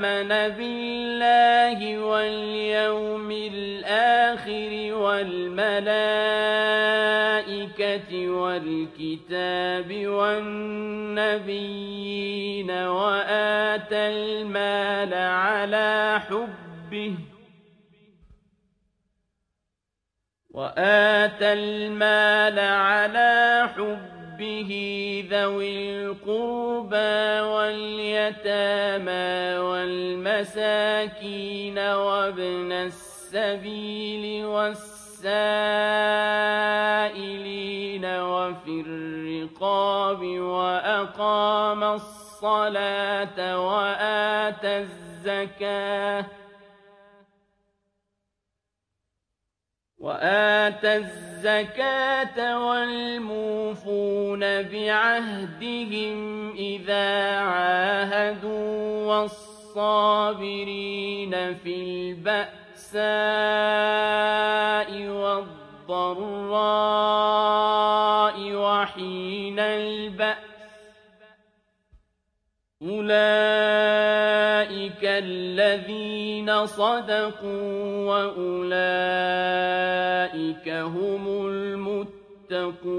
آمن بالله واليوم الآخر والملائكة والكتاب والنبيين وآتى المال على حبه وآتى المال على حبه به ذوي القربى واليتامى والمساكين وابن السبيل والسائلين وفي الرقاب وأقام الصلاة وآتى الزكاة وآتى الزكاة والموفون بعهدهم إذا عاهدوا والصابرين في البأساء والضراء وحين البأس أولئك الذين صدقوا وأولئك هم المتقون